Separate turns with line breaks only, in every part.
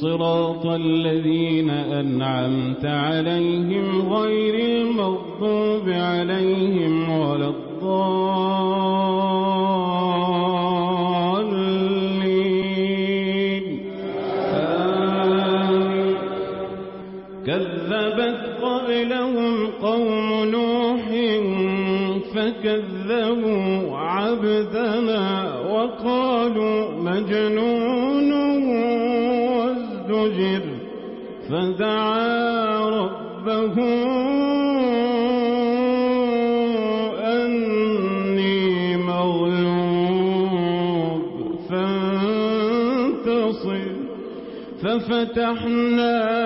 صراط الذين أنعمت عليهم غير المغضوب عليهم ولا الضالين. آمين. كذبت قبلهم قوم نوح فكذبوا عبدنا وقالوا مجنون. مستقر فدعا ربه أني مغلوب فانتصر ففتحنا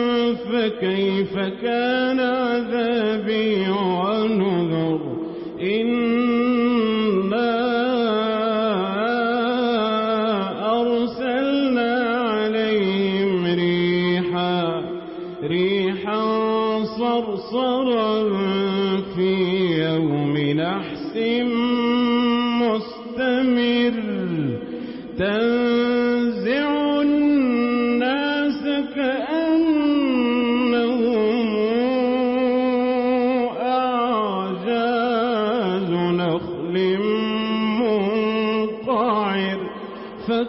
فكيف كان عذابي ونذر إنا أرسلنا عليهم ريحا ريحا صرصرا في يوم نحس مستمر تنظر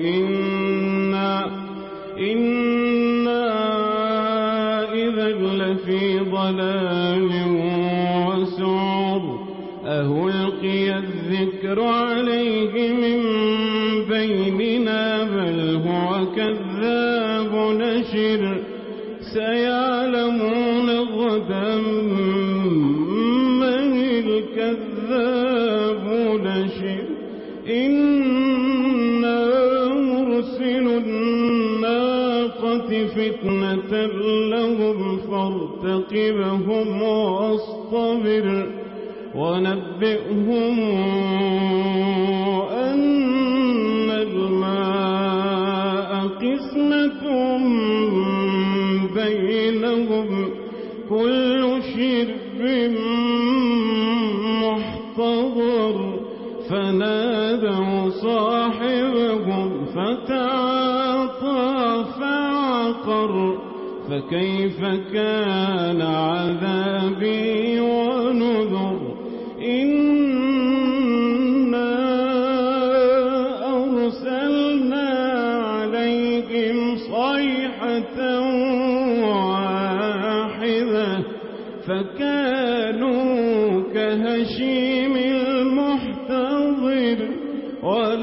إنا, إنا إذا لفي ضلال وسعر أهلقي الذكر عليه من بيننا بل هو كذاب نشر سيعلمون غدا من الكذاب نشر إن فتنة لهم فارتقبهم واصطبر ونبئهم أن الماء قسمة بينهم. كل شرب محتضر. فنادوا صاحبهم فتعلموا وَوَقَرَ فَكَيْفَ كَانَ عَذَابِي وَنُذُرِ؟ إِنَّا أَرْسَلْنَا عَلَيْهِمْ صَيْحَةً وَاحِدَةً فَكَانُوا كَهَشِيمِ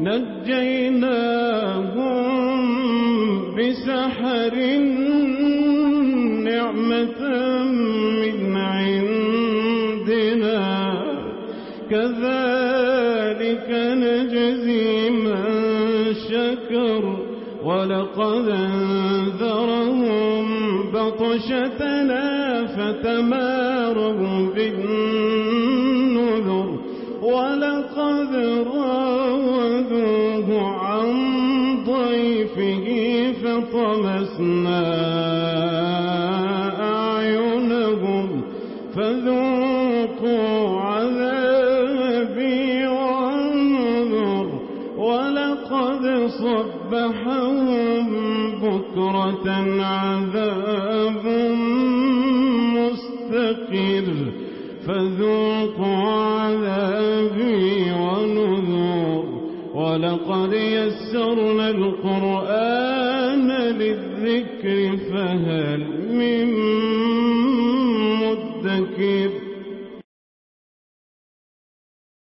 نجيناهم بسحر نعمة من عندنا. كذلك نجزي من شكر. ولقد أنذرهم بطشتنا فتماروا بالنذر. ولقد راودوه عن ضيفه فطمسنا أعينهم فذوقوا عذابي وانظر ولقد صبحهم بكرة عذاب مستقر فذوقوا عذابي ونذور. ولقد يسرنا القرآن للذكر فهل من مدكر.